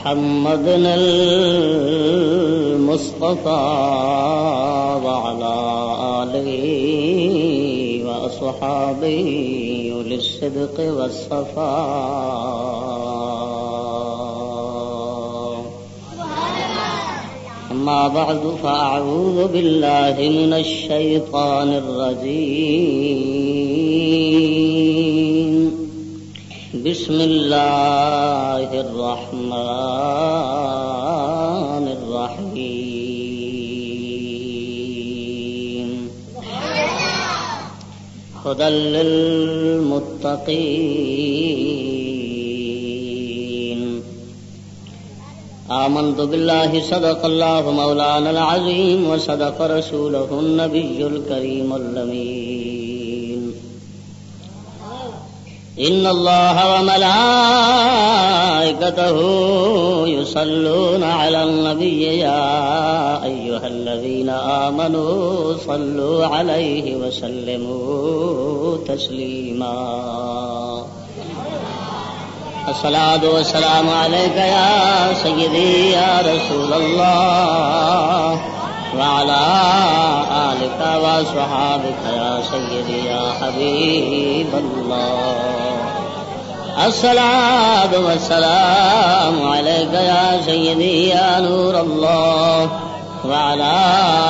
محمد المصطفى وعلى آله وأصحابه للصدق والصفاء. أما بعد فأعوذ بالله من الشيطان الرجيم. بسم الله الرحمن الرحيم. هدى للمتقين. آمنت بالله، صدق الله مولانا العظيم، وصدق رسوله النبي الكريم اللمين إن الله وملائكته يصلون على النبي يا أيها الذين آمنوا صلوا عليه وسلموا تسليما. الصلاة والسلام عليك يا سيدي يا رسول الله. وعلى آلك وصحابك يا سيدي يا حبيب الله. الصلاة والسلام عليك يا سيدي يا نور الله. وعلى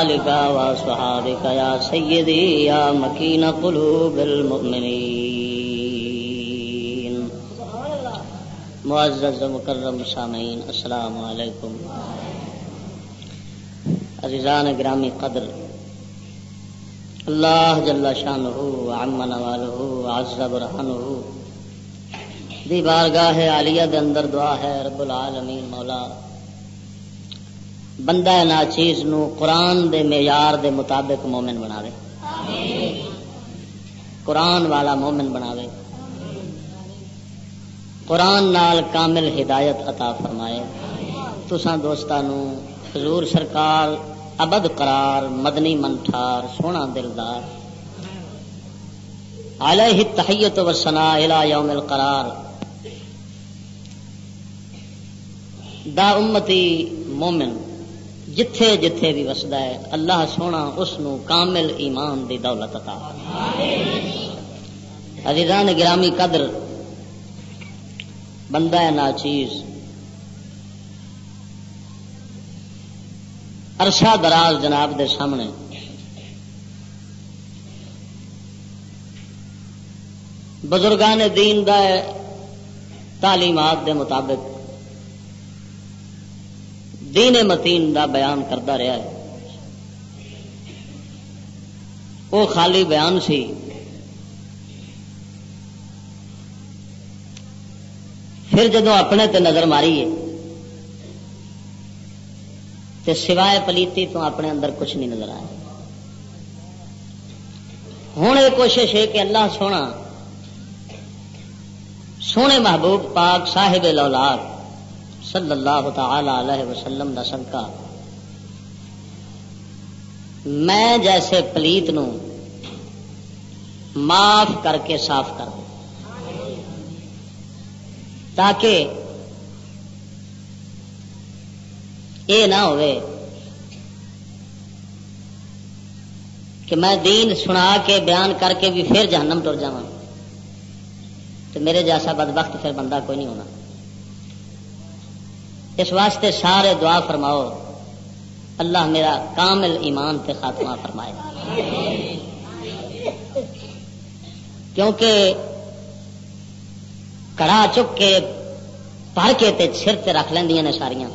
آلك وصحابك يا سيدي يا مكين قلوب المؤمنين. معزز مکرم سامعین، السلام علیکم. عزیزان گرامی قدر، اللہ جل شان امن والہ عزب رحن دی بارگاہ عالیہ دے اندر دعا ہے، رب العالمین مولا۔ بندہ ناچیز نو قرآن دے معیار دے مطابق مومن بناوے۔ قرآن والا مومن بناوے۔ قرآن نال کامل ہدایت عطا فرمائے۔ تسان دوستانو حضور سرکار، ابد قرار، مدنی منٹھار سونا دلدار۔ علیہ تحیت و سنا الى یوم القرار۔ دا امتی مومن جتھے جتھے بھی وسدا ہے، اللہ سونا اس نو کامل ایمان دی دولت عطا۔ عزیزان گرامی قدر، بندہ ناچیز عرصہ دراز جناب دے سامنے۔ بزرگان دین دا تعلیمات دے مطابق۔ دین متین دا بیان کرتا رہا ہے۔ وہ خالی بیان سی۔ پھر جدو اپنے تے نظر ماری ہے تے سوائے پلیتی تو اپنے اندر کچھ نہیں نظر آیا۔ ہوں یہ کوشش ہے کہ اللہ سونا، سونے محبوب پاک صاحب لولاد صلی اللہ تعالی علیہ وسلم دا صدقہ۔ میں جیسے پلیت نو معاف کر کے صاف کر دوں، تاکہ یہ نہ ہوئے کہ میں دین سنا کے بیان کر کے بھی پھر جہنم ٹر جا تو میرے جیسا بد وقت پھر بندہ کوئی نہیں ہونا۔ اس واسطے سارے دعا فرماؤ۔ اللہ میرا کامل ایمان تے خاتمہ فرمائے۔ کیونکہ کڑا چک کے پڑھ کے تے سر تے رکھ لینی نے ساریاں۔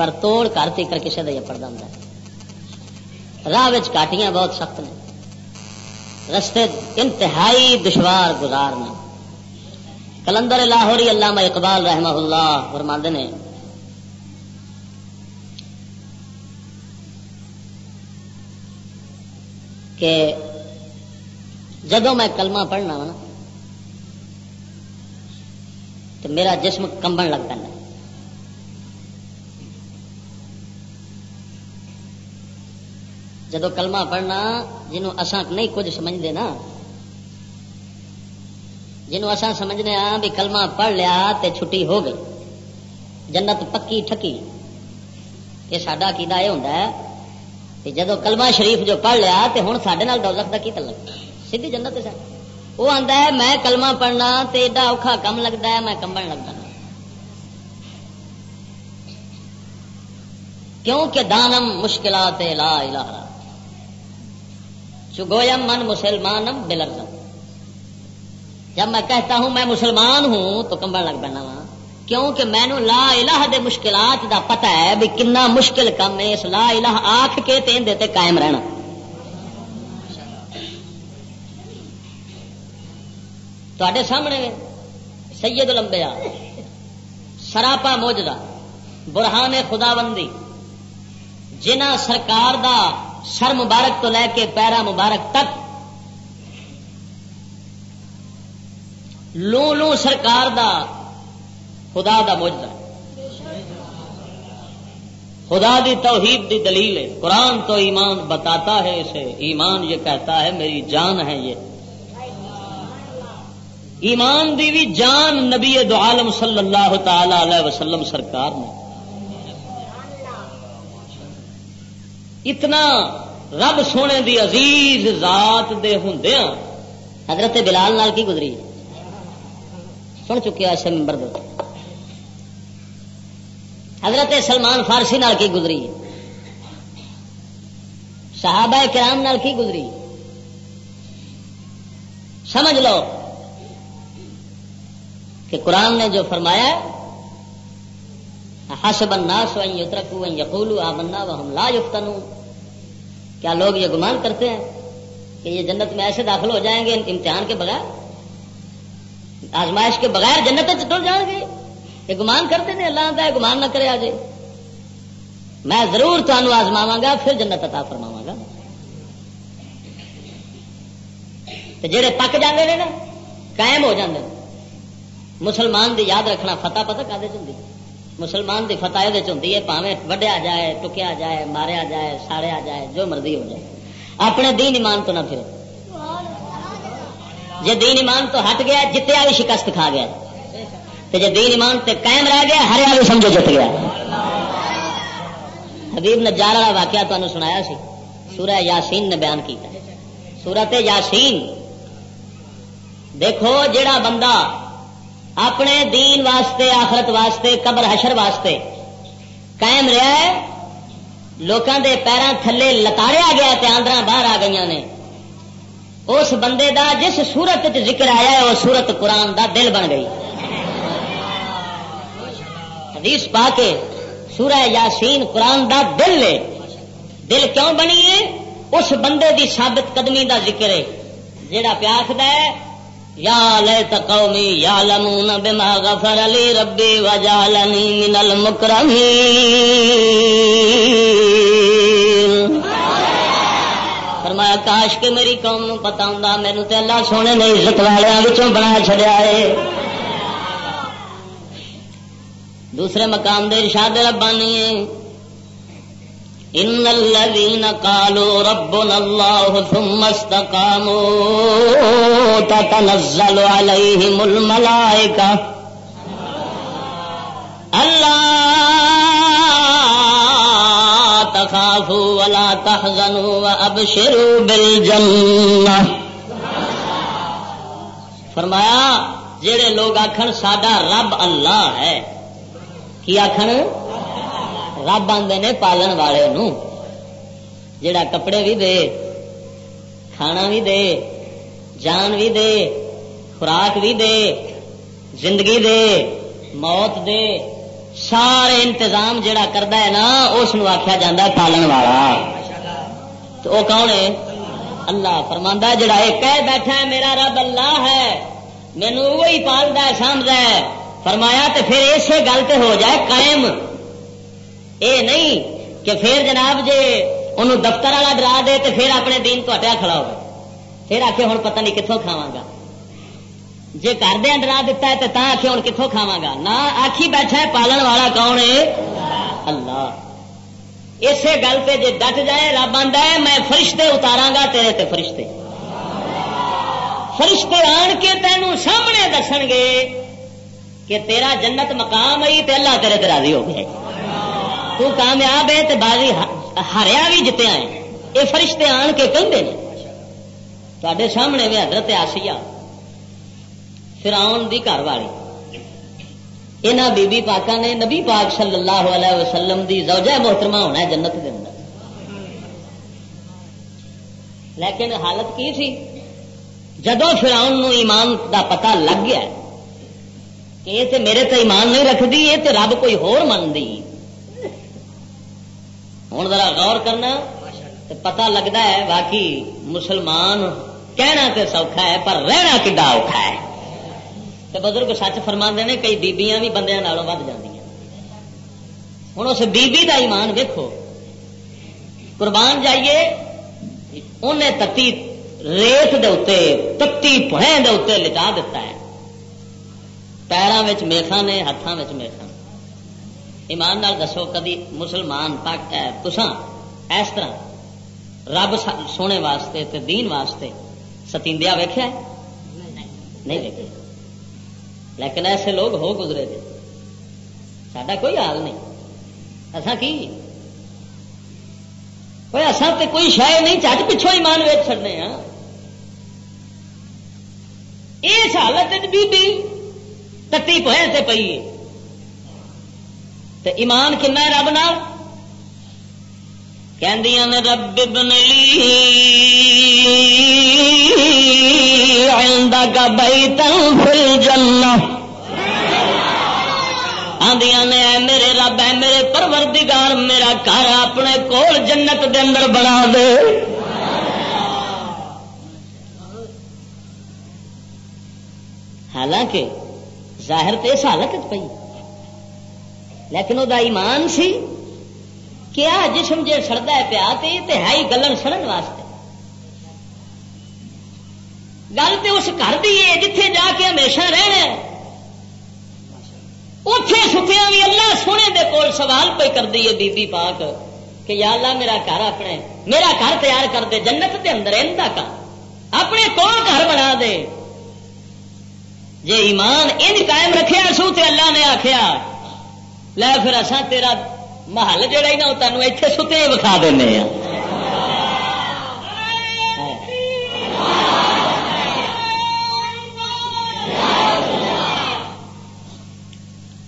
پر توڑ کر تکر کسی کا پڑتا ہوں راہ کاٹیاں بہت سخت نے۔ رستے انتہائی دشوار گزار نے۔ کلندر لاہوری علامہ اقبال رحمہ اللہ فرماند نے، کہ جدو میں کلمہ پڑھنا نا، تو میرا جسم کمبن لگ پہ جدو کلمہ پڑھنا جنوں اساں نہیں کچھ سمجھتے نا۔ جنوں اساں سمجھنے ہاں بھی کلمہ پڑھ لیا تے چھٹی ہو گئی۔ جنت پکی ٹھکی۔ یہ سڈا کیدا یہ ہوتا ہے کہ جدو کلمہ شریف جو پڑھ لیا تو ہوں سڈے دوزخ کا کی تعلق؟ سیدھی جنت ہے وہ آتا ہے، میں کلمہ پڑھنا تو ایڈا اوکھا کم لگتا ہے، میں کمبن لگتا کیونکہ دانم مشکلات لا الہ چگویم من مسلمانم بلرزم۔ جب میں کہتا ہوں میں مسلمان ہوں تو کمبن لگ پہنا وا ہاں۔ کیونکہ مینو لا الہ دے مشکلات دا پتہ ہے بھی کنا مشکل کم ہے، اس لا الہ آخ کے تین دیتے قائم رہنا۔ تے سامنے سید لمبیا سراپا موجدہ، برہان خدا بندی جنہ سرکار دا سر مبارک تو لے کے پیرا مبارک تک لو لو سرکار دا، خدا دا موجدہ خدا دی توحید دی دلیل ہے۔ قرآن تو ایمان بتاتا ہے اسے۔ ایمان یہ کہتا ہے، میری جان ہے یہ۔ ایمان دی بھی جان نبی دو عالم صلی اللہ تعالی علیہ وسلم سرکار نے۔ اتنا رب سونے دی عزیز ذات دے ہندیا ہاں۔ حضرت بلال نال کی گزری؟ سن چکے ہاں ایسے ممبر دے۔ حضرت سلمان فارسی نال کی گزری؟ صحابہ کرام نال کی گزری؟ سمجھ لو کہ قرآن نے جو فرمایا حسب الناس وان یترکو ان یقولوا آمنا وهم لا یفتنون۔ کیا لوگ یہ گمان کرتے ہیں کہ یہ جنت میں ایسے داخل ہو جائیں گے امتحان کے بغیر؟ آزمائش کے بغیر جنت ٹر جائیں گے یہ گمان کرتے ہیں اللہ کا گمان نہ کرے آج۔ میں ضرور تمہوں آزماوا گا، پھر جنت عطا فرماوا گا۔ تو جہے پک جاندے نا، قائم ہو جاندے۔ مسلمان دی یاد رکھنا فتح پتہ کا مسلمان دی فتح یہ ہوتی ہے پاوے وڈیا جائے، ٹکیا جائے، ماریا جائے، ساڑیا جائے، جو مرضی ہو جائے۔ اپنے دین ایمان تو نہ پھر جی دین ایمان تو ہٹ گیا، جتیا بھی شکست کھا گیا۔ تو جی دین ایمان تے قائم رہ گیا، ہر بھی سمجھو جت گیا۔ حبیب نجار والا واقعہ تمہیں سنایا سی۔ سورہ یاسین نے بیان کیا سورت یاسین، دیکھو جڑا بندہ اپنے دین واسطے، آخرت واسطے، قبر، حشر واسطے قائم رہا ہے۔ لوگوں دے پیروں تھلے لتاڑیا گیا تے آندرا باہر آ گئی نے۔ اس بندے دا جس سورت ذکر آیا ہے، وہ سورت قرآن دا دل بن گئی۔ حدیث پا کے سورہ یاسین قرآن دا دل ہے۔ دل کیوں بنی ہے؟ اس بندے دی ثابت قدمی دا ذکر ہے۔ جہاں پیاس ہے یا لیت قومی یعلمون بما غفر لی ربی وجعلنی من المکرمین. فرمایا، کاش کے میری قوم نو پتا ہوں مینو تے اللہ سونے نے عزت والیاں والوں بنا چڑیا ہے۔ دوسرے مقام دے ارشاد ربانی ہے ان الذين قالوا ربنا الله ثم استقاموا تتنزل عليهم الملائكه الا تخافوا ولا تحزنوا وابشروا بالجنه فرمایا جڑے لوگ آخر ساڈا رب اللہ ہے، کی آخر رب آدھے نے پالن والے نو۔ جڑا کپڑے بھی دے، کھانا بھی دے، جان بھی دے، خوراک بھی دے، زندگی دے، موت دے، سارے انتظام جڑا کرتا ہے نا، اس آخیا جا پالن والا۔ تو وہ کون ہے؟ اللہ فرما جڑا ایک بیٹھا ہے، میرا رب اللہ ہے مینو وہی پالتا ہے سمجھتا ہے۔ فرمایا تو پھر اسی گل ہو جائے، قائم۔ اے نہیں کہ پھر جناب جے انہوں دفتر والا ڈرا دے تو پھر اپنے دین تو ہٹیا کھڑا ہو پھر آخے ہوں پتہ نہیں کتوں کھاوا گا۔ جی کردیا ڈرا دیتا ہے تو آخے ہوں کتوں کھاوا گا۔ نہ آخی بیٹھا ہے پالن والا کون ہے؟ اللہ۔ اسی گل پہ جی ڈٹ جائے، رب آدھا ہے، میں فرشتے اتارا گا تیرے تے فرشتے۔ فرشتے آن کے تینوں سامنے دس گے کہ تیرا جنت مقام آئی تے اللہ تیرے راضی ہو گیا تو کامیاب ہے تے بازی ہریا بھی جتیا ہے یہ فرشتے آن کے کہتے ہیں تے سامنے بھی حضرت آسیا فراؤن دی گھر والی۔ یہاں بی پاکا نے نبی پاک صلی اللہ علیہ وسلم دی زوجہ محترمہ ہونا ہے جنت کے اندر۔ لیکن حالت کی تھی؟ جدو فراؤن ایمان دا پتہ لگ گیا کہ یہ میرے تو ایمان نہیں رکھتی یہ تو رب کوئی ہور منتی ہوں ذرا غور کرنا پتا لگتا ہے باقی مسلمان کہنا تو سوکھا ہے، پر رہنا کڈا اوکھا ہے۔ تو بزرگ سچ فرما نے کئی بیبیاں بھی بندے نالوں ود جی ہوں اس بیبی دا ایمان ویکو قربان جائیے انہیں تتی ریت دے تتی پڑے دے لٹا دیتا ہے۔ پیروں میں میخا نے ہاتھوں میں ایمان نال دسو کدی مسلمان، پاک تسان اس طرح رب سونے واسطے تے دین واسطے ستیندیا ویخیا نہیں ویک لیکن ایسے لوگ ہو گزرے تھے سڈا کوئی حال نہیں۔ اصا کی؟ اصل تو کوئی شاید نہیں چٹ پچھوں ایمان ویچ چڑنے ہاں اس حالت بی بی تتی پویا سے پی ایمان کن رب نال؟ کہ رب بنلی کا بئی تن فل آدیا نے میرے رب ہے میرے پروردگار، میرا گھر اپنے کول جنت دے اندر بنا دے۔ حالانکہ ظاہر تو اس حالت پی لیکن وہ ایمان سی کیا جسم جی سڑتا ہے پیا تو یہ ہے ہی گلن سڑن واسطے۔ گل تو اس گھر کی ہے جتھے جا کے ہمیشہ رہنا اتے ستیا بھی اللہ سونے دے کول سوال پہ کر دی ہے بی بی پاک کہ یا اللہ میرا گھر اپنے میرا گھر تیار کر دے، جنت دے اندر اندر کا۔ اپنے کول گھر بنا دے۔ جی ایمان ان قائم رکھے سو تے اللہ نے آخیا لے پھر اصا تیرا محل جہا ہی نا تینوں اتنے ستے وکھا دینا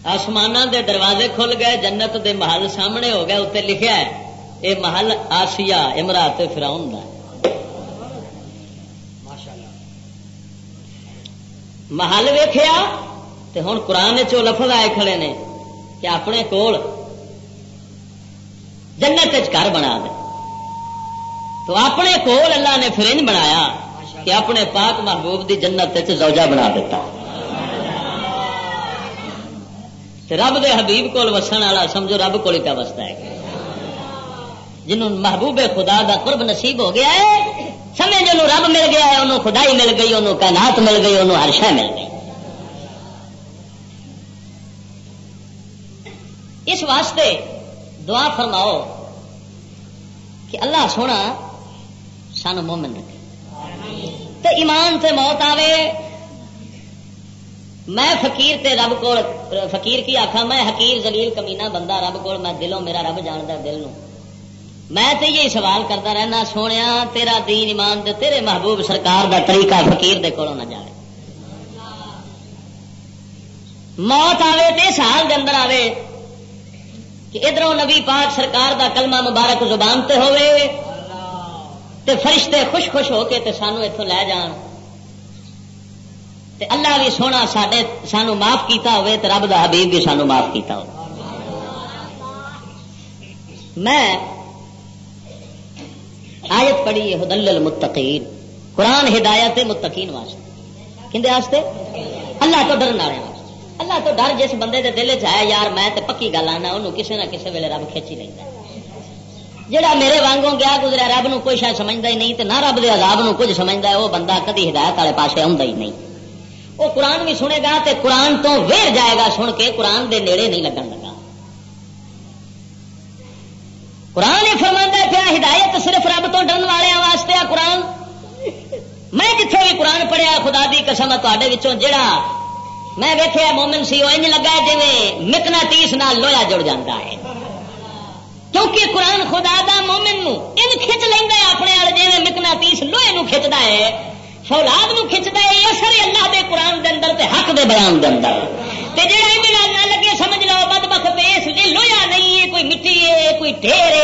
آسمان دے دروازے کھل گئے جنت دے محل سامنے ہو گئے اتنے لکھا ہے یہ محل آسیا امراط فراؤن کا محل ویخیا تو ہوں قرآن چو لفظ آئے کھڑے نے کہ اپنے کول جنت گھر بنا دے۔ تو اپنے کول اللہ نے فرنج بنایا کہ اپنے پاک محبوب دی جنت زوجہ بنا دیتا۔ رب دے حبیب کول وسن والا، سمجھو رب کو کیا وستا ہے۔ جنہوں محبوب خدا دا قرب نصیب ہو گیا ہے سمے جنوں رب مل گیا ہے، انہوں خدائی مل گئی، انہوں کائنات مل گئی، انہوں ہر شہ مل گئی۔ اس واسطے دعا فرماؤ کہ اللہ سونا سان مومن رکھے۔ تو ایمان سے موت آوے۔ میں فقیر تے رب کو فقیر کی آخا میں حکیر زلیل کمینا بندہ رب کو میں دلوں میرا رب جانتا دل نو میں تو یہ سوال کرتا رہنا سونے تیرا دین ایمان دے، تیرے محبوب سرکار دا طریقہ فقیر دے کو نہ جائے موت آوے تے سال دے اندر آوے۔ کہ ادھر نبی پاک سرکار دا کلمہ مبارک زبان تے ہوئے تے فرشتے خوش خوش ہو کے تے سانو اتوں لے جان۔ تے اللہ بھی سونا سڈے سانو معاف کیتا ہوئے تے رب دا حبیب بھی سانو معاف کیتا ہو میں آیت پڑھی ہے المتقین قرآن ہدایت متقین واسطے۔ کھنڈے واسطے؟ اللہ تو ڈرن والے ہاں۔ اللہ تو ڈر جس بندے دے دل چیا یار میں تے پکی گل آنا انہوں کسی نہ کسی ویلے رب کھینچی لینا جڑا میرے وانگوں گیا گزرا رب نو کوئی شاید سمجھتا ہی نہیں، تے نہ رب دے عذاب نو کچھ سمجھتا ہے وہ بندہ کدی ہدایت والے پاس آ نہیں۔ وہ قرآن بھی سنے گا تے قرآن تو ویر جائے گا سن کے قرآن دے نیڑے نہیں لگن لگا۔ قرآن یہ فرما پیا ہدایت صرف رب تو ڈرن والے واسطے آ قرآن۔ میں جتنے بھی قرآن پڑھیا، خدا دی قسم تے جڑا میں ویخیا مومن سی وہ لگا جی مکنا تیس نال لویا جڑ جاتا ہے۔ کیونکہ قرآن خدا دا مومن نو ان کھچ لینا اپنے والے جی مکنا تیس لوہے نو کھچتا ہے، فولاد نو کھچتا ہے اثر اللہ دے قرآن دے اندر تے حق دے بیان دے اندر۔ تے جڑا ان نہ لگے، سمجھ لو بد پیس یہ لویا نہیں ہے کوئی مٹی ہے کوئی ٹھیر ہے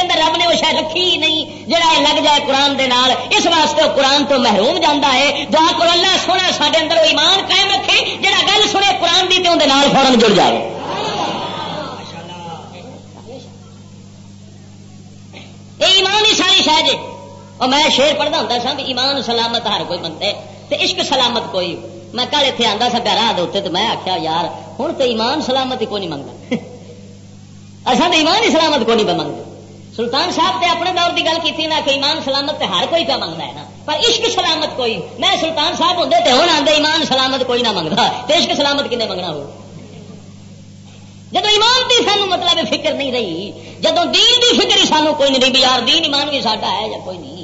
اندر رب نے وہ شاید رکھی ہی نہیں۔ جڑا لگ جائے قرآن دے نال، اس واسطے قرآن تو محروم جانا ہے۔ دعا کرو اللہ سونا سارے اندر ایمان قائم رکھے، جڑا گل سنے قرآن کی تو اندر فورن جڑ جائے۔ یہ ایمان ہی ساری شاید اور میں شیر پڑھتا ہوں سا ایمان سلامت ہر کوئی بنتے عشق سلامت کوئی میں کل اتنے آتا سا راہ دے تو میں آخیا یار ہوں تو ایمان سلامت ہی کو نہیں منگتا اصا تو ایمان ہی سلامت کو نہیں منگتے سلطان صاحب تے اپنے دور کی گل کی نا کہ ایمان سلامت تے ہر کوئی پہ منگتا ہے نا۔ پر عشق سلامت کوئی، میں سلطان صاحب ہوں تو ہوں آدھے ایمان سلامت کوئی نہ منگتا تو عشق سلامت کنے منگنا ہو؟ جب ایمان کی سانو مطلب فکر نہیں رہی جب دین کی فکر ہی سانو کوئی نہیں رہی یار، دین ایمان بھی ساڈا ہے یا کوئی نہیں؟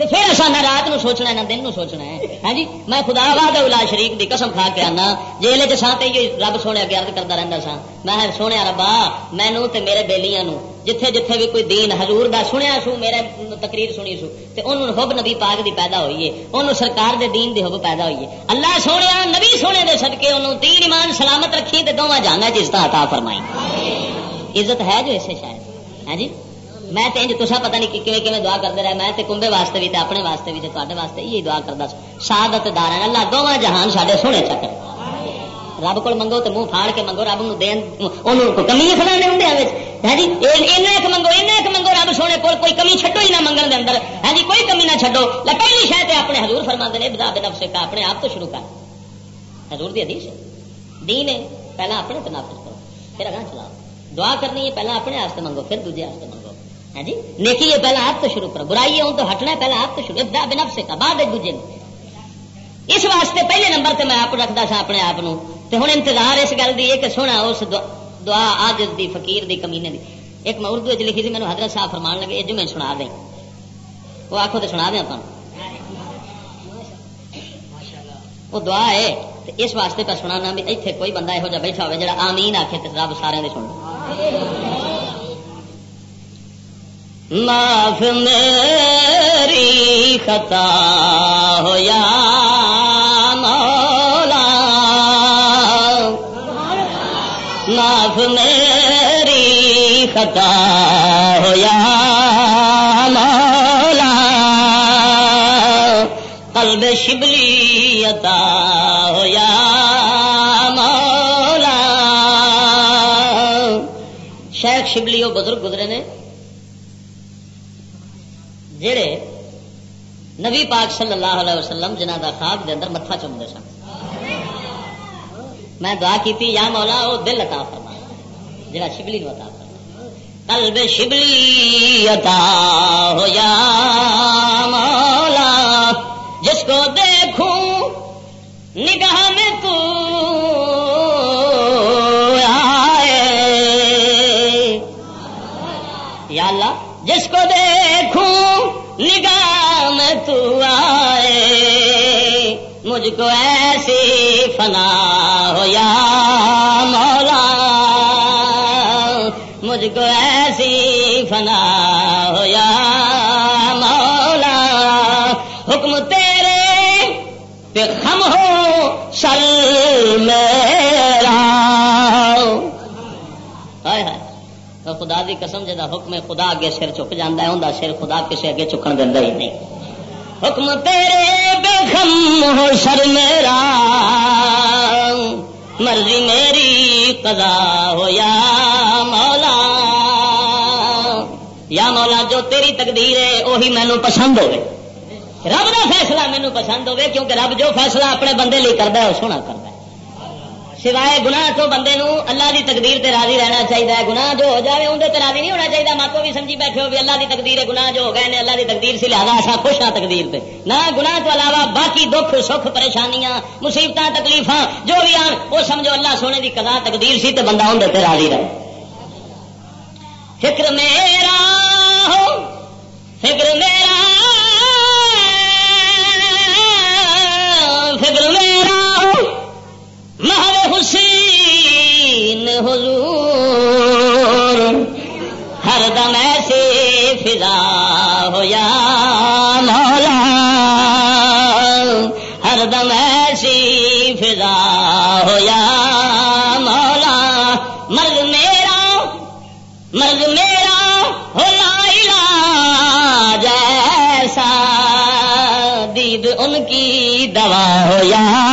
تو پھر اصا نہ رات نو سوچنا نہ دن نو سوچنا ہے۔ ہاں جی؟ میں خدا باد الا شریف کی قسم کھا کے آنا۔ جیل چ سا رب سونے اگے کرتا رہتا سا میں سونے ربا مینو تے میرے بےلیاں جتھے جتھے بھی کوئی دین حضور دا سنیا سو میرے تقریر سنی سو۔ تے انہوں حب نبی پاک دی پیدا ہوئی ہے۔ انہوں سرکار دے دین دی حب پیدا ہوئی ہے۔ اللہ سونے نبی سونے دے سدکے انہوں دین ایمان سلامت رکھی تے دونوں جانا جس کا عطا فرمائی۔ عزت ہے جو اسے شاید۔ ہے ہاں جی؟ میں تصا پتا نہیں کیون دعا کرتے رہے، میں کمبے واسطے بھی اپنے واسطے بھی تے واسطے یہ دعا کرتا سعادت دار اللہ دونوں جہان سارے سونے چکر۔ رب کو منگو تو منہ پھاڑ کے منگو، رب دین کمی کھلانے ہوں ہاں جی ایک منگو ایک منگو، رب سونے کو کوئی کمی چھڈو ہی نہ منگن دے اندر۔ ہاں جی کوئی کمی نہ چھڈو۔ پہلی شاید اپنے حضور فرما نے بدا بے نفسے کا، اپنے آپ تو شروع کر۔ حضور دی حدیث ہے۔ دین ہے، پہلا اپنے تو نافذ کرو، پھر اگاں چلاؤ۔ دعا کرنی ہے، پہلا اپنے واسطے منگو، پھر دوجے واسطے منگو۔ ہاں جی؟ نیکی ہے پہلا آپ تو شروع کرو۔ برائی ہے تو ہٹنا ہے پہلا آپ تو شروع ابدا بنا سے کا، بعد ایک دوجے اس واسطے پہلے نمبر تے میں آپ رکھتا سا اپنے آپ تے ہوں انتظار اس گل کی کہ سونا اس دعا آج دی، فقیر دی کمینے دی۔ ایک میں اردو چ لکھی تھی میرے حضرت صاحب فرمان لگے، یہ جو میں سنا دیں۔ وہ آخو تو سنا دیا تمہیں وہ دعا ہے اس واسطے پہ سنا بھی اتنے کوئی بندہ یہو جہ بیٹھا ہوئے جا آمین آخے تو رب سارے سن معاف میری خطا ہو یا مولا معاف میری خطا ہو یا مولا قلب شبلی عطا ہو یا مولا شیخ شبلی وہ بزرگ گزرے نے جڑے نبی پاک صلی اللہ علیہ وسلم جنہ دا خواب دے اندر متھا چمتے سن۔ میں دعا کی یا مولا وہ دل عطا فرما جڑا شبلی نو عطا فرما قلب شبلی عطا ہو یا مولا۔ مجھ کو ایسی فنا ہو یا مولا، مجھ کو ایسی فنا ہو یا مولا، حکم تیرے پہ خم ہو سل میرا۔ خدا دی قسم جا حکم خدا اگے سر چک جانا ہے انہیں سر خدا کسی اگے چکن دینا ہی نہیں۔ حکم تیرے بے ہو سر میرا۔ مرضی میری قضا ہو یا مولا۔ یا مولا، جو تیری تقدیر ہے وہی مینو پسند ہوے رب کا فیصلہ مینو پسند ہوے کیونکہ رب جو فیصلہ اپنے بندے لی کرتا ہے وہ سونا کر سوائے گناہ تو بندے نو اللہ دی تقدیر تے راضی رہنا چاہیے گناہ جو ہو جائے اندر تے راضی نہیں ہونا چاہیے ماتو بھی سمجھی بیٹھے ہو بھی اللہ دی تقدیر ہے، گناہ جو ہو گئے اللہ دی تقدیر سے لہٰذا ایسا خوش ہاں تقدیر پہ نہ گناہ تو علاوہ باقی دکھ، سکھ، پریشانیاں مصیبت تکلیف جو بھی آن، وہ سمجھو اللہ سونے دی قضا، تقدیر سی تو بندہ اندر تے راضی رہے۔ فکر میرا ہو، فکر میرا فکر میرا حسین حضور۔ ہر دم ایسے فضا ہو یا مولا۔ ہر دم ایسی فضا ہو یا مولا۔ مرد میرا مرد میرا ہو لا جیسا۔ دید ان کی دوا ہو یا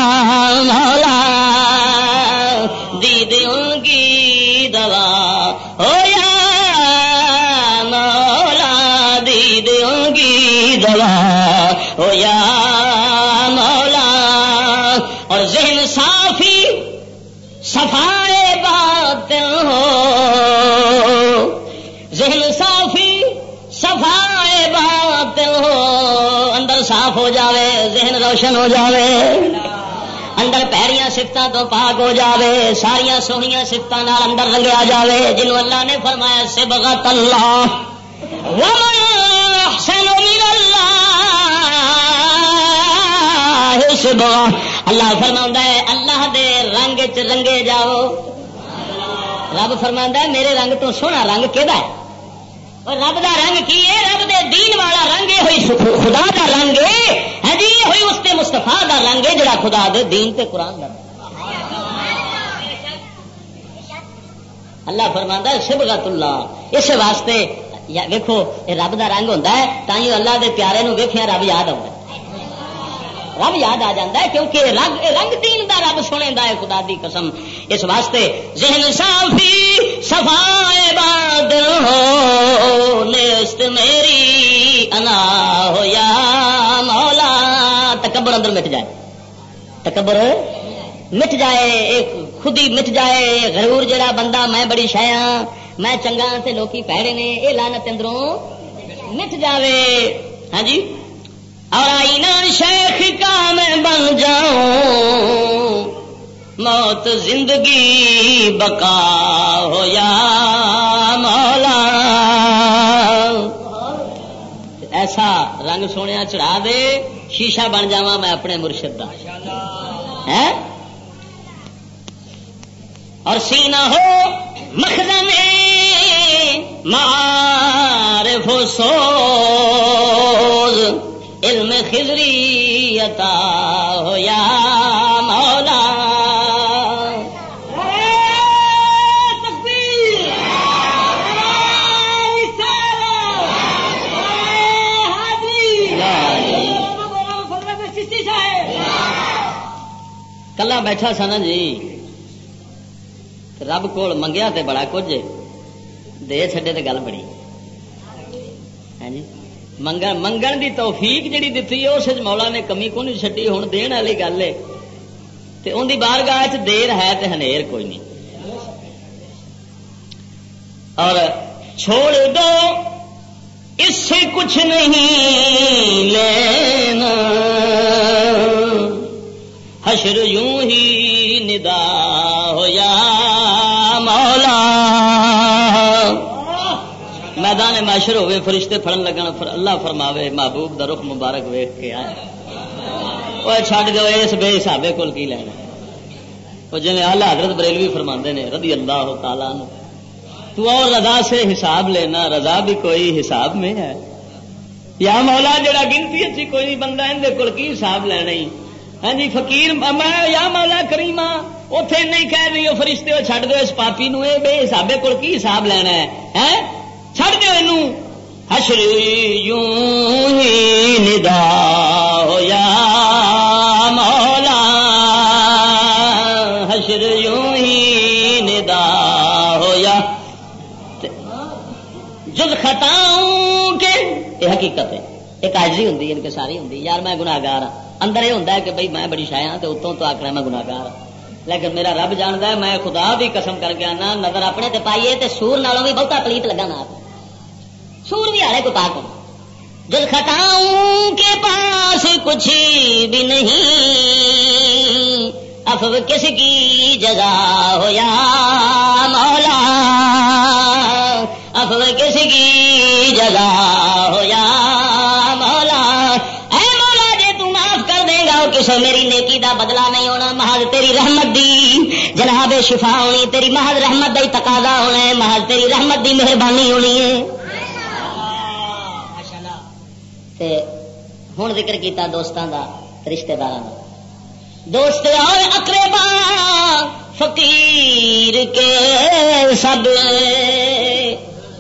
روشن ہو جاوے۔ اندر پیڑیاں سفتوں تو پاک ہو جاوے۔ ساریا سوہنیا سفتوں اندر رنگیا جاوے۔ جنہوں اللہ نے فرمایا، سبغت اللہ۔ اللہ فرما ہے، اللہ دے رنگ چ رنگے جاؤ۔ رب فرما ہے، میرے رنگ تو سونا رنگ کہ رب دا رنگ کی ہے؟ رب دے دین والا رنگ یہ ہوئی خدا دا رنگ ہے۔ جی ہوئی اس مستفا دا رنگ ہے جڑا خدا دے دین تے قرآن دا اللہ فرماندہ سبغت اللہ اس واسطے ویکو رب دا رنگ ہوتا ہے تھی اللہ دے پیارے نو ویخیا رب یاد آتا رب یاد آ جاتا ہے کیونکہ رنگ رنگ تین دا رب سنے دا ہے، خدا دی قسم۔ اس واسطے ذہن صافی، صفائے باد ہو نیست میری انا ہو یا تکبر اندر مٹ جائے۔ تکبر مٹ جائے، ایک خود ہی مٹ جائے، غرور جڑا بندہ میں بڑی شایا ہاں، میں چنگا تے لوکی پیڑے نے یہ لانت اندروں مٹ جاوے۔ ہاں جی؟ اور آئینہ شیخ کا میں بن جاؤں، موت زندگی بقا ہو یا مولا۔ ایسا رنگ سونے چڑھا دے۔ شیشہ بن جا میں اپنے مرشد کا اور سینہ ہو مخدم مار سوز، علم خضری عطا ہو یا کلا بیٹھا سا نا جی۔ رب کو منگیا تے بڑا کچھ۔ دے چڈے تے گل بڑی۔ ہاں جی۔ منگن منگن دی توفیق جڑی دیتی ہے، اس مولا نے کمی کو نہیں چڈی ہوں دن والی گل ہے۔ ان کی بار گاہ دیر ہے تو ہنیر کوئی نہیں۔ اور چھوڑ دو، اس سے کچھ نہیں لینا۔ حشر یوں ہی ندا ہو یا مولا۔ میدان معاشر ہوئے، فرشتے فرن لگن فر اللہ فرماوے، محبوب دا رخ مبارک ویخ کے آئے۔ وہ چھڈ دو، اس بے حسابے کول کی لینا۔ وہ جی اللہ حضرت بریلوی فرما نے، رضی اللہ تعالیٰ نو تو اور رضا سے حساب لینا، رضا بھی کوئی حساب میں ہے۔ یا مولا، جڑا گنتی اچھی کوئی نہیں بندہ اندر کول کی حساب لینا ہی؟ ہاں جی فقیر، میں یا مولا کریما ہاں، اتے نہیں کہہ رہی ہو، فرشتے ہو، چھڈ دو اس پاپی نو بے حسابے کول کی حساب لینا ہے؟ ہاں؟ چھڑ دو یہ حشر یوں ہی ندا ہو یا مولا۔ حشر یوں ہی ندا ہو یا۔ جل خطاؤں کے، یہ حقیقت ہے۔ ایک آجری ہوں ان کے ساری ہوں یار، میں گناگار ہاں۔ اندر یہ ہوتا ہے کہ بھائی میں بڑی شایا ہاں تو اتوں تو آخر میں گناگار ہاں۔ لیکن میرا رب جانتا ہے میں خدا بھی قسم کر کے آنا، نظر اپنے تے پائیے تے سور نالوں بھی بہت پلیت لگا نا سور بھی ہارے کو پاک جل خطاؤں کے پاس کچھ بھی نہیں۔ افو کس کی جزا ہو یا مولا؟ افو کس کی جزا ہو یا میری نیکی دا بدلہ نہیں ہونا، محض تیری رحمت دی جناب شفا ہونی، تیری محض رحمت دا ہی تقاضا ہونا ہے، محض تیری رحمت دی مہربانی ہونی ہے۔ ہوں ذکر کیتا دوستان دا رشتہ دار دوست اور اقربا فقیر کے سب۔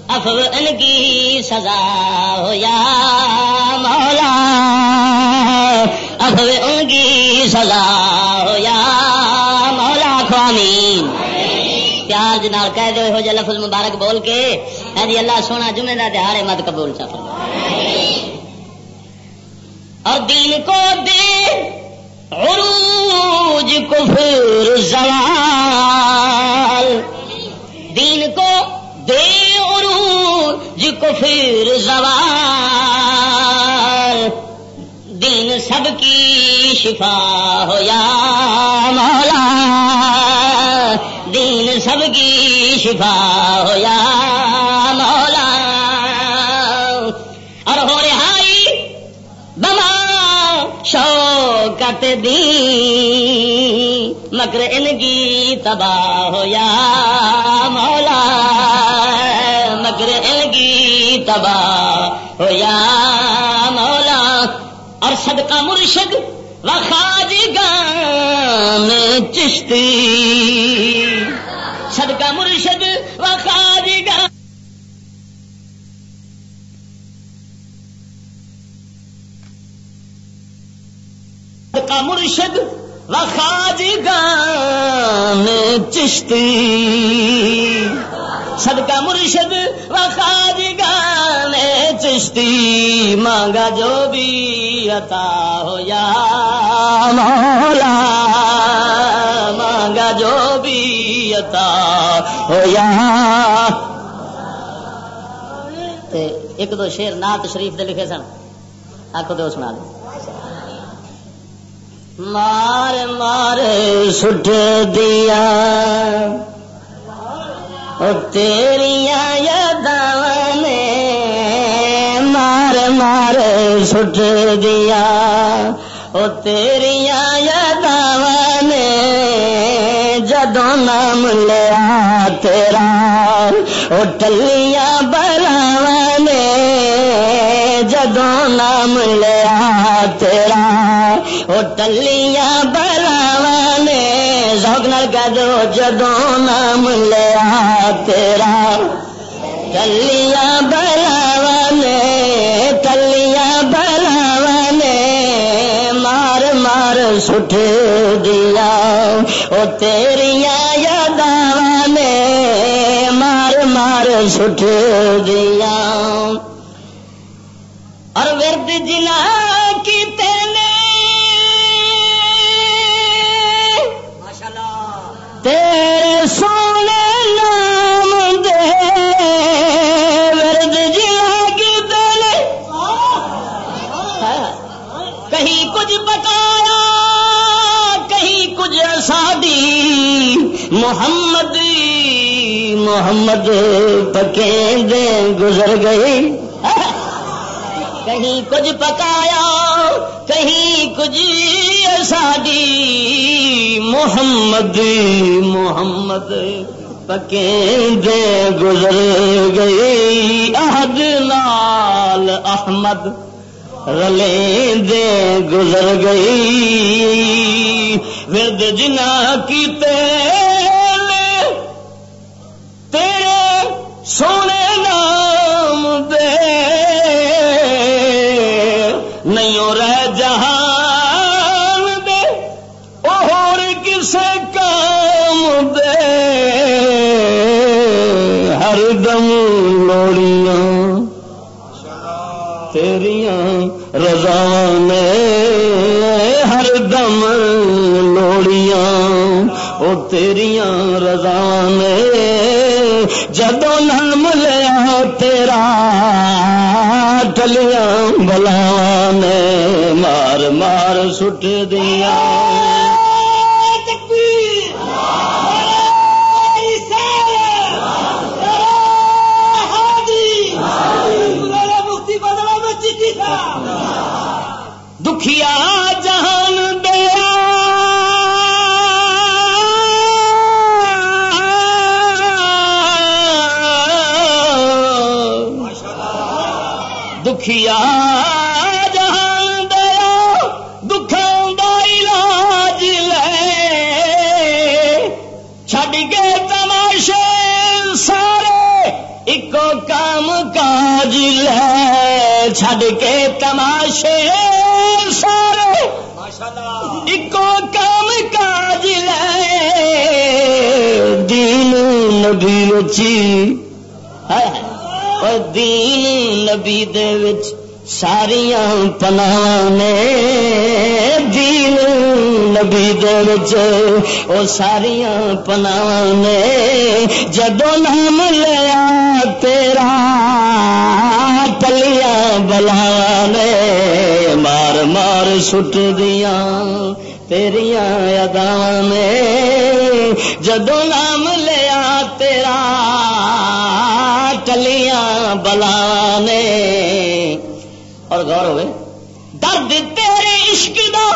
افو ان کی سزا ہو یا پیار جنال کہہ دے، ہو جا لفظ مبارک بول کے اے جی اللہ سونا جمعے دا دہاڑے مت قبول چا اور دین کو دے عروج کفر زوال۔ دین کو دے عروج کفر زوال۔ دین سب کی شفا ہو یا مولا۔ سب کی شفا ہو یا مولا۔ اور ہو رہائی بما شوکت دی۔ مکر ان کی تباہ ہو یا مولا۔ مکر ان کی تباہ ہو یا مولا۔ اور صدقہ مرشد و خاج گام چشتی۔ صدقہ مرشد و خاج گام۔ کا مرشد و خاج گام چشتی۔ صدقہ مرشد و خاج چشتی۔ مانگا جو بھی عطا ہو یا مولا، مانگا جو بھی عطا ہو یا تے ایک دو شیر نعت شریف دے لکھے سن۔ آخو دو سنا دیں مار مار سٹ دیا تیریا یاداں مار سٹ دیا وہ تیریا یاداں نے جدوں نام لیا تیرا وہ ٹلیا بلاو نے جدوں نام لیا تیرا وہ ٹلیا بلاو نے سوگنر کر دو جدوں نام لیا تیرا ٹلیا بلاو سٹ دیا وہ تیریا یاداں نے مار مار سٹ دیا اور ورد جنا کی تینے تیرے سونے سادی محمد محمد پکے دے گزر گئی کہیں کچھ پکایا، کہیں کچھ ساڈی محمد محمد پکے دے گزر گئی عہد لال احمد رلے دے گزر گئی ورد جنا کیتے رضا نے جدو نام لیا تیرا ٹلیاں بلا نے مار مار سٹ دیا۔ چھڈ کے تماشے سارے ایکو کام کاج لے چھڈ کے تماشے کام کاج لے۔ دین نبی اچھی دین نبی ساریا پنانے دین نبی درج وہ ساریا پنانے جدو نام لیا، تیرا پلیا بلا نے مار مار سٹ دیا تیریا ادا میں جدو نام لیا، تیرا ٹلیاں بلا نے غور ہوئے۔ درد تیرے عشق دا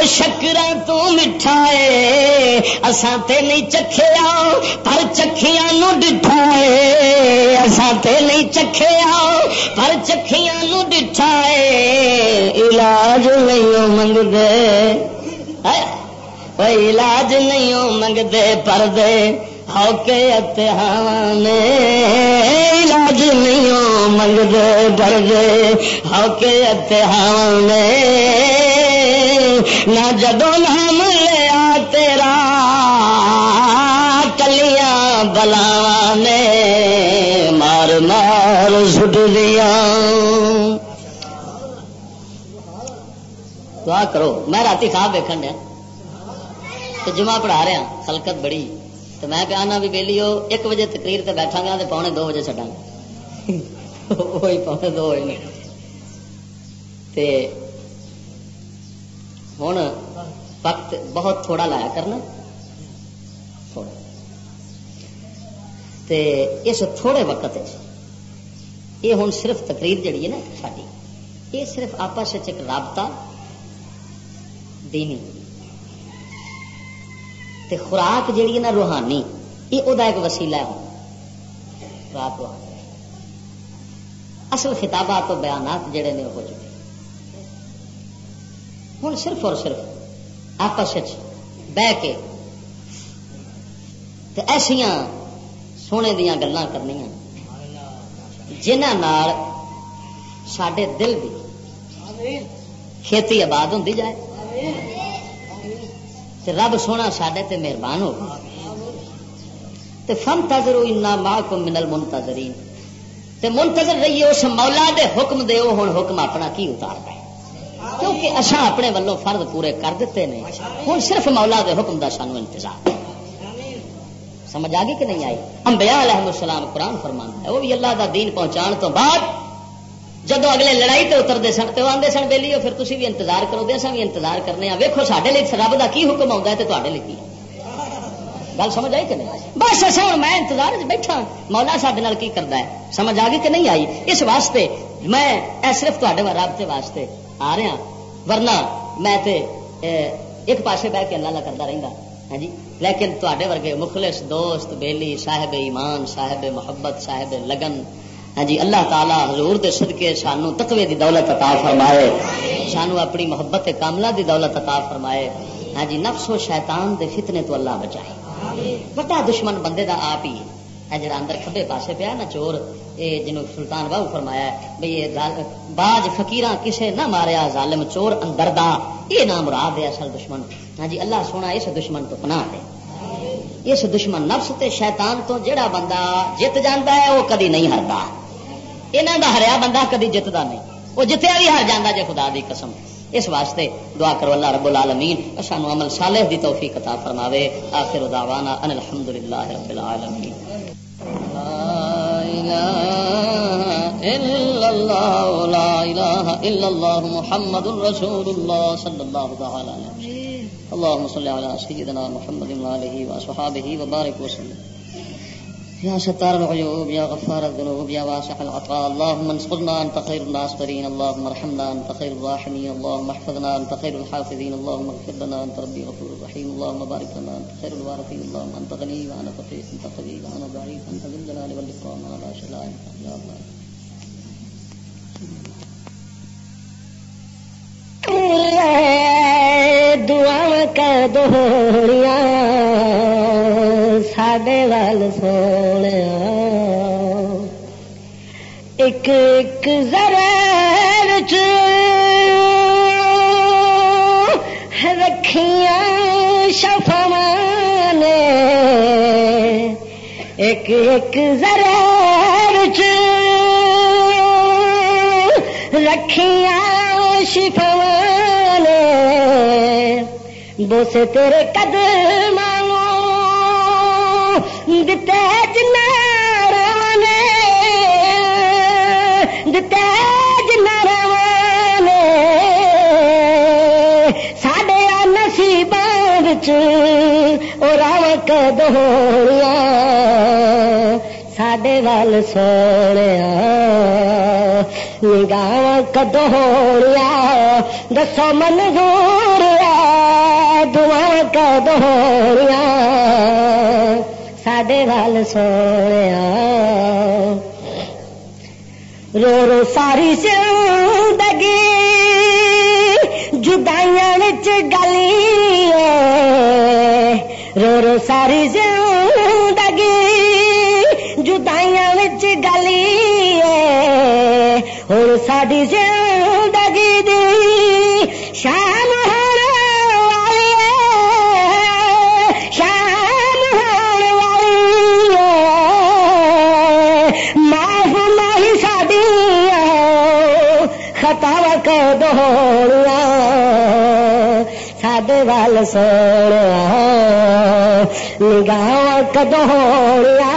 وہ شکر تو مٹھا ہے اساں تے نہیں چکھیا، پر چکھیاں نو ڈٹھا ہے اساں تے نہیں چکھیا، پر چکھیاں نو ڈٹھا ہے علاج نہیں منگ دے علاج نہیں منگ دے پر دے ہو کے اتحان علاج نہیں منگ دے پر دے ہو کے اتحان نہ جدو نام لیا تیرا، کلیاں بلا نے مار مار سٹ دیا۔ دعا کرو، میں رات خواب دیکھن دیا۔ تو جمعہ پڑھا رہا ہاں، خلقت بڑی۔ تو میں پہ آنا بھی بہلی ہو ایک بجے تقریر تے بیٹھا گا تو پونے دو بجے چڈا گا۔ وہی پونے دو ہوئے تے ہوں وقت بہت تھوڑا لایا کرنا۔ تھوڑا۔ تے اس تھوڑے وقت یہ ہوں صرف تقریر جڑی ہے نا ساری یہ صرف آپس ایک رابطہ دینی۔ تے خوراک جیڑی ہے نا روحانی، یہ وہ ایک وسیلہ ہے۔ خوراک اصل خطابات و بیانات جڑے نے ہو چکے ہوں صرف اور صرف آپس اچھا، بہ کے۔ ایسا سونے دیا گلان کرنی جنہ سڈے دل بھی کھیتی آباد ہوں جائے۔ رب سونا سڈے تے مہربان ہو فن تذر ماں کو منل منتظرین تے منتظر رہیے، اس مولا دے حکم دے ہوں حکم اپنا کی اتار پائے کیونکہ اصا اپنے والوں فرد پورے کر دیتے ہیں ہوں صرف مولا دے حکم دا سانو انتظار۔ سمجھ آ گئی کہ نہیں آئی؟ امبیا علیہ السلام قرآن فرمان ہے، وہ بھی اللہ دا دین پہنچان تو بعد جدو اگلے لڑائی تے اترتے سن تو آدھے سن بہلی پھر تھی بھی انتظار کرو، دے سن بھی انتظار کرنے ہیں ویکو سارے لیے رب کا کی حکم آتا ہے تو تے لیے گل سمجھ آئی کہ نہیں؟ بس اصل ہوں میں انتظار بیٹھا مولا سڈے کی کرتا ہے؟ سمجھ آ گئی کہ نہیں آئی؟ اس واسطے میں صرف تے رابطے واسطے آ رہا ورنہ میں تے ایک پاسے بہ کے اللہ اللہ کرتا رہتا ہاں جی؟ لیکن تے ورگے مخلص دوست بیلی صاحب ایمان صاحب محبت صاحب لگن۔ ہاں جی؟ اللہ تعالیٰ حضور دے صدقے سانو تقوی دی دولت عطا فرمائے۔ سانو اپنی محبت کاملہ دی دولت عطا فرمائے۔ ہاں جی؟ نفس و شیطان دے فتنے تو اللہ بچائے۔ بڑا دشمن بندے دا آپ ہی جڑا اندر کھبے پاسے پیا نا چور یہ جنوب سلطان باہو فرمایا ہے، بھئی یہ باج فقیر کسے نہ ماریا، ظالم چور اندر دا یہ نام مراد ہے اصل دشمن۔ ہاں جی اللہ سونا اس دشمن تو پناہ دے۔ اس دشمن نفس تے شیطان تو جڑا بندہ جت جانا ہے، وہ کدی نہیں ہرتا یہاں کا ہریا بندہ کدی جتتا نہیں۔ وہ جتیا بھی ہر جانا جے خدا دی قسم۔ اس واسطے دعا کرو اللہ رب العالمین سانو عمل صالح دی توفیق عطا فرماوے۔ آخر دعوانا ان الحمدللہ رب العالمین۔ لا إله إلا الله لا إله إلا الله محمد رسول الله صلى الله تعالى عليه اللهم صل على سيدنا محمد وآله وصحابه وبارك وسلم۔ يا ستار العيوب، يا غفار الذنوب، يا واسع العطاء، اللهم انصرنا انت خير الناصرين، اللهم ارحمنا انت خير الراحمين، اللهم احفظنا انت خير الحافظين، اللهم اغفر لنا انت ربي غفور رحيم اللهم بارك لنا انت خير الوارثين، اللهم انت غني وانا فقير انت قوي وانا ضعيف انت ذو الجلال والاكرام لا شلاء يا الله. دعا کر دوڑیاں ساڈے وال سونے ایک ایک زریر رکھیاں شفا نے۔ ایک ایک زریر رکھیاں شفا نے۔ بوسے تیرے قدم دتےج ناروانے دتےج ناروانے ساڈے نصیبان راو کدوڑیا ساڈے وال سونے نگاہ کدوڑیا دسو منظور دعا کدوڑیا ساڈے وال سویا رو رو ساری زندگی جدائیاں گلی رو رو ساری زندگی دوڑیا ساڈے وال سوڑیا نگاہ کدوڑیا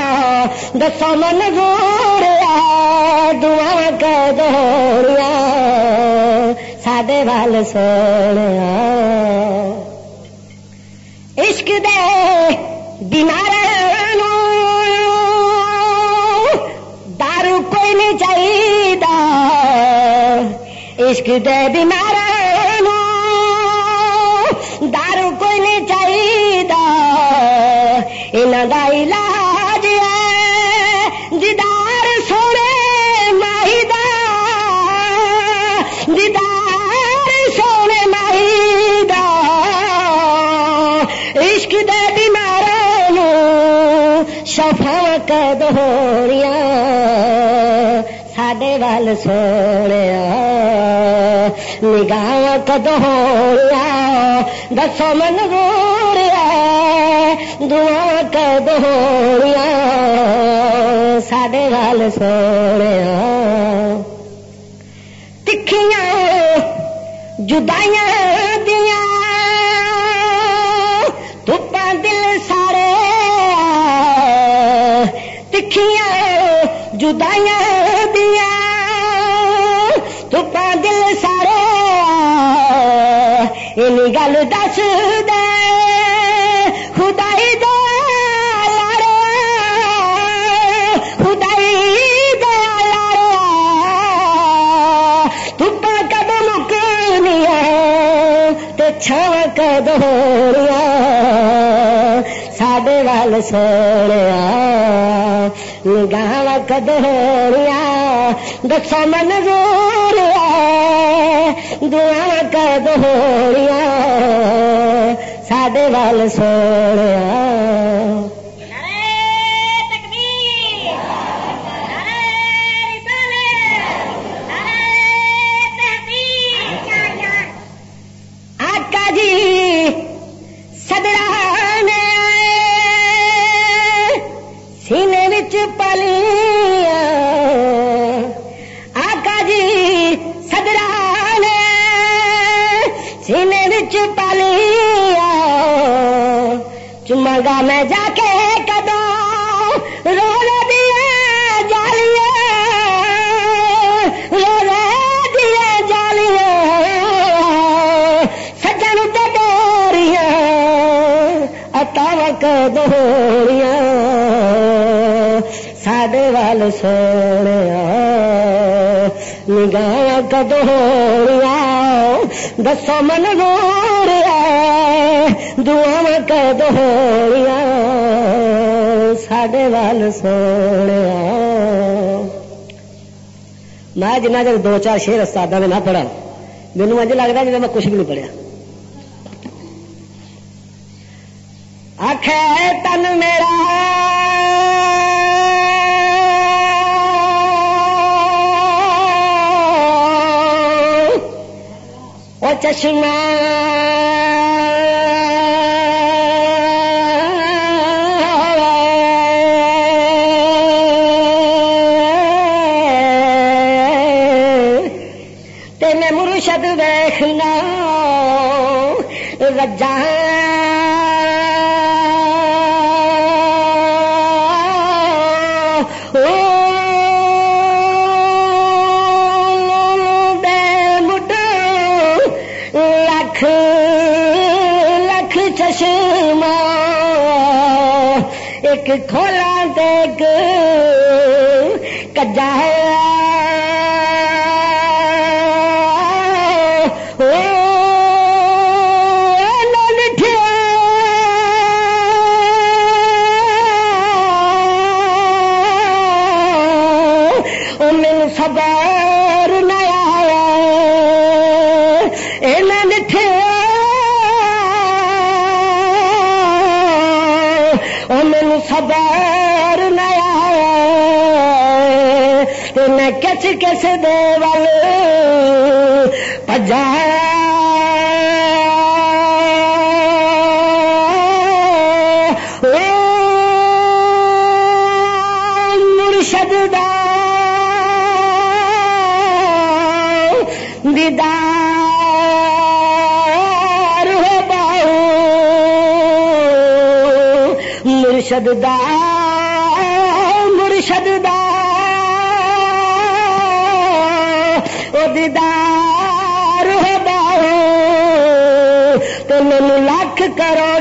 دسو من گوڑیا دعا کدوڑیا ساڈے وال سوڑیا دے بیمار دارو کوئی نہیں چاہیے ان کا علاج ہے، دیدار سونے ماہی دا دیدار سونے ماہی دا عشق دے بیمار شفا کدوڑیاں ساڈے وال سونے۔ نگاہ کدوڑیا دسو من گوڑیا دعا کدوڑیا ساڈے وال سوڑیا تکھیاں، جدائیاں دیا دھپا دل سارے تکھیاں، جدائیاں گل دس دے، خدائی دے خدائی دے لارے دھپا کد مکنی تو چھو کدوڑیا ساڈے وال سوڑیا نگاہ کدوڑیا دسو من گوریا قید ہوڑیاں ساڈے وال سوڑیا میں جا کے کدو رو دیا جالیے رو دیا جالیے۔ سجن ڈوریاں اتاو کدوریاں ساڈے وال سونے نگاہ کدوریاں دسو من گوریا دعا کدوریاں ساڈے وال سونے میں جنہ چر دو چار شیر استاد نے نہ پڑھا مینو اج لگتا جی میں کچھ بھی نہیں پڑھیا۔ آخ تن میرا چشمہ کھولا دیکھ کجا ہے میں کچ کس دے وال۔ پجا۔ مرشد دا۔ دیدار ہو باؤ مرشد دا۔ مرشد دا۔ دیدار ہو باؤ تو مینو لکھ کرو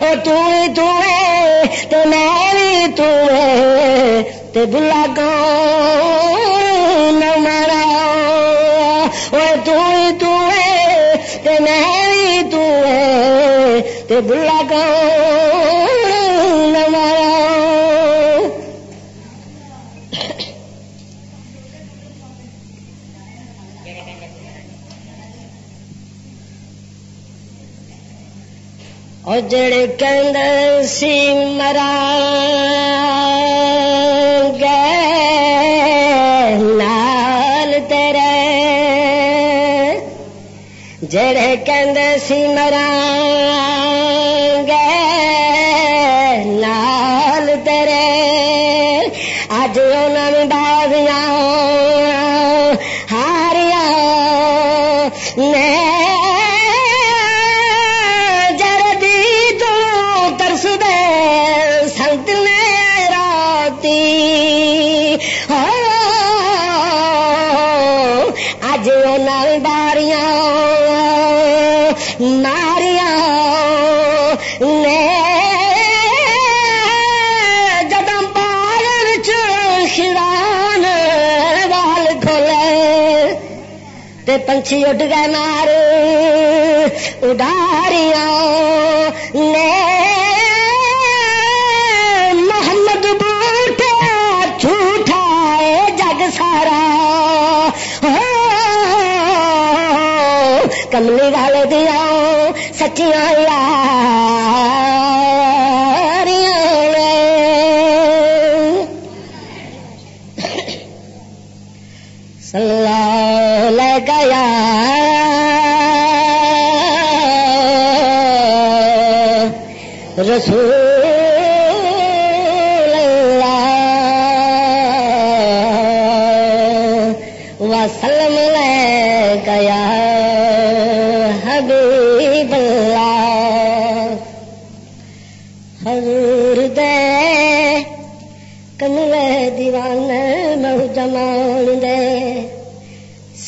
او تو تو ناری تو تے بلا گاؤں نہ او تو تو تے تو تے بلا گاؤں اور جڑے کندر سی مرا گئے نال تیرے جڑے کند سی مرا پنچھی اڈ گئے مار اڈاریاں نے محمد بوٹا جھوٹا جگ سارا کملی والے دیا سچیاں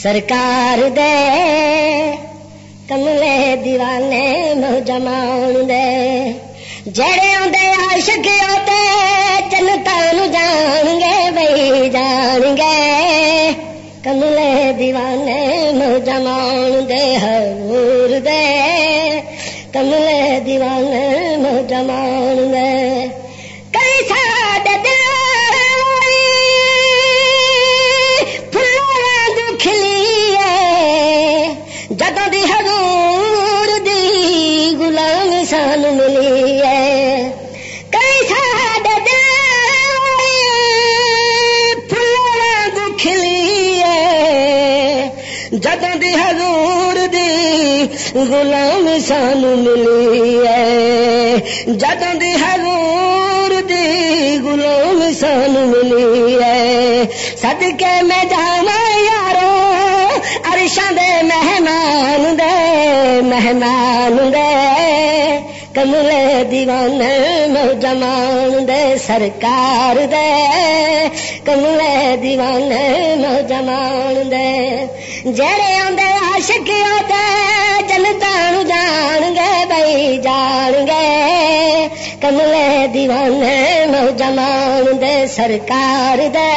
سرکار دے کملے دیوانے مو جمان دے جڑے آدھے عاشق تان جنتا جان گے بھائی جان گے کملے دیوانے مو جمان دے حضور غلام سان ملی ہے۔ جدوں دی حضور دی غلام سان ملی ہے۔ صدقے میں جانا یارو ارشا دے مہمان دے مہمان دے۔ کملے دیوانے نوجوان دے، سرکار دے۔ کملے دیوانے نوجوان دے۔ جڑے آدھے عاشق آدھے جنتا جان گے بھائی جان گے کملے دیوانے نوجوان دے سرکار دے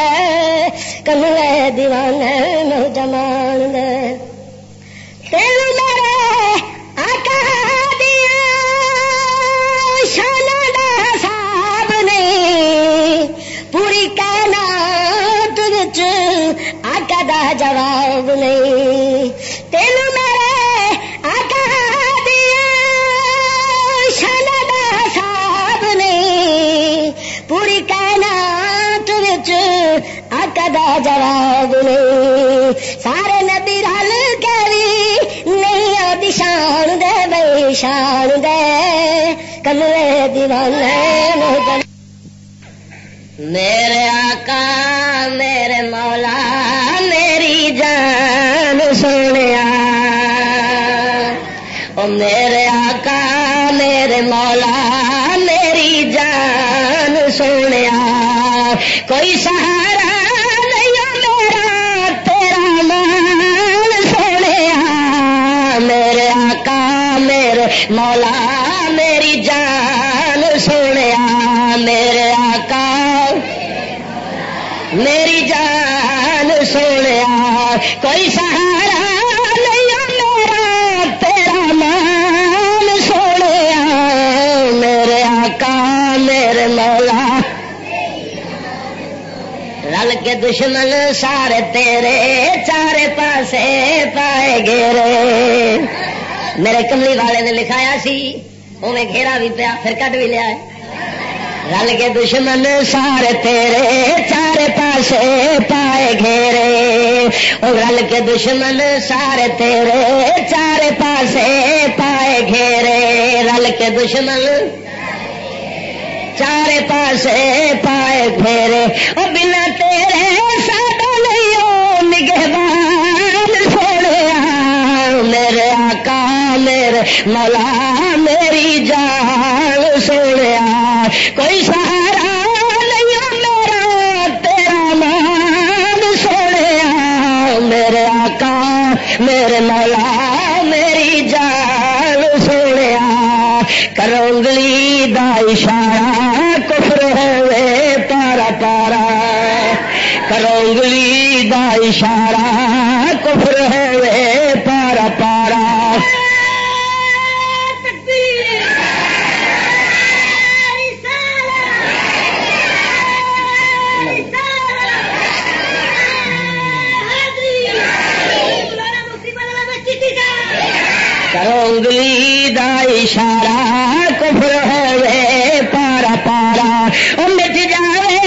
کملے دیوانے نوجوان دے تیل میرے آقا دا جواب نہیں۔ تین میرے آقا دیا شان دا صاحب نہیں۔ پوری کائنات وچ آقا دا جواب نہیں۔ سارے نبی رل کے بھی نہیں آدھی شان دے بھائی شان دے۔ کملے دیوانے میرے آقا، میرے مولا جان سونے او میرے آقا، میرے مولا، میری جان سونے کوئی سہارا نہیں میرا، تیرا مان سونے میرے آقا، میرے مولا، میری جان سونے میرے کوئی سہارا نہیں میرا، تیرا مان سونے میرے آقا، میرے مولا۔ رل کے دشمن سارے تیرے چارے پاسے پائے گیرے میرے کملی والے نے لکھایا سی انہیں گھیرا بھی پیا، پھر کٹ بھی لیا ہے۔ رل کے دشمن سارے تیرے چار پاسے پائے گھیرے۔ رل کے دشمن سارے تیرے چار پاسے پائے گھیرے۔ رل کے دشمن چار پاسے پائے گھیرے۔ وہ بنا تیرے سادہ نہیں نگہبان سوڑے مولا، میری جان سونے کوئی سہارا نہیں میرا، تیرا مان سونے میرے آقا، میرے مولا، میری جان سونے کرونگلی دا اشارہ، کفر ہوئے پارا پارا۔ کرونگلی دا اشارہ اشارہ کفر ہوئے، پارا پارا۔ او مٹ جائے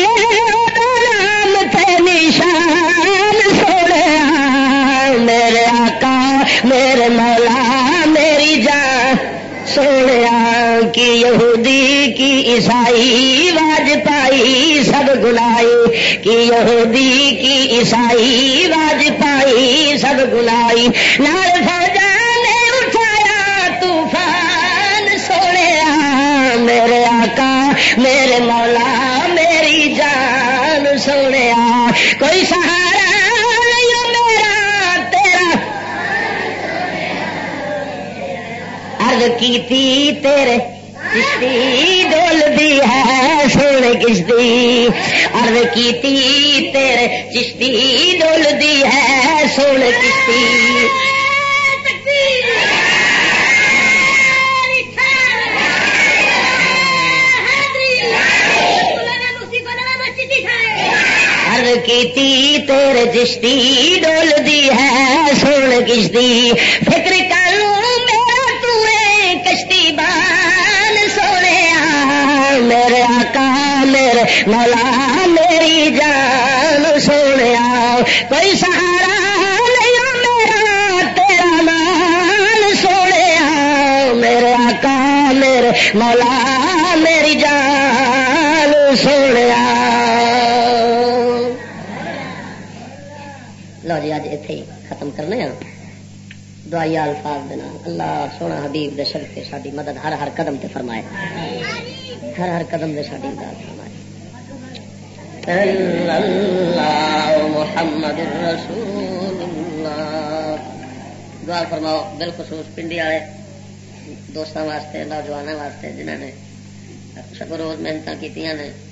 نام تے نشان سوڑے۔ میرے آقا، میرے مولا، میری جان سونے کی یہودی، کی عیسائی واج پائی، سب گلائی کی یہودی، کی عیسائی واج پائی، سب گلائی نال فوجا میرے مولا، میری جان سونے، کوئی سہارا نہیں میرا، تیرا۔ ارد کی تیرے، کشتی دولدی ہے سونے کشتی۔ ارد کی تیرے چشتی دولدی ہے سونے کشتی۔ کیتی تیرے چشتی ڈول دی ہے سن کشتی ختم کرنے ہاں۔ دعائی الفاظ دینا اللہ سونا حبیب دے صدقے ساری مدد ہر ہر قدم تے فرمائے۔ ہر ہر قدم دے ساری مدد فرمائے۔ اللہ محمد رسول اللہ دعا فرماؤ بالخصوص پنڈی والے دوستوں واسطے نوجوانوں واسطے جنہوں نے سب روز محنت کی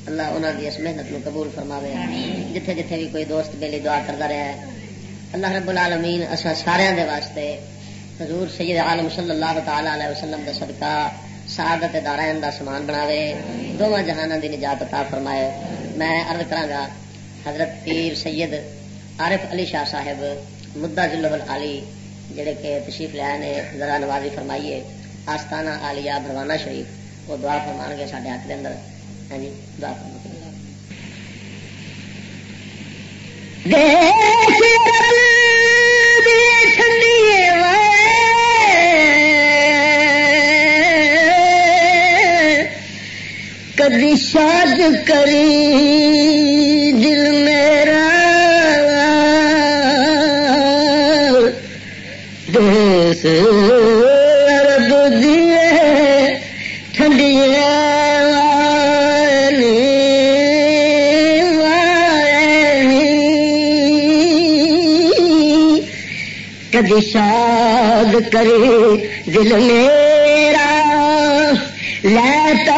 اللہ انہوں کی اس محنت کو قبول فرماوے۔ جتھے جتھے بھی کوئی دوست میری دعا کرتا رہا ہے اللہ رب العالمین اصا سارے دے واسطے حضور سید عالم صلی اللہ تعالی علیہ وسلم دے صدقہ، سعادت دارائن دا سامان بناوے دونوں جہانوں دی نجات عطا فرمائے۔ میں عرض کراں گا حضرت پیر سید عارف علی شاہ صاحب مدہ ذلہ العالی، جڑے کہ تشریف لے آئے نے، ذرا نوازی فرمائیے۔ آستانہ عالیہ بروانہ شریف، وہ دعا فرمان گے سارے حق دے اندر۔ ہاں جی دعا فرما کبھی شاد کری دل میرا شاد کرے دل میرا لیتا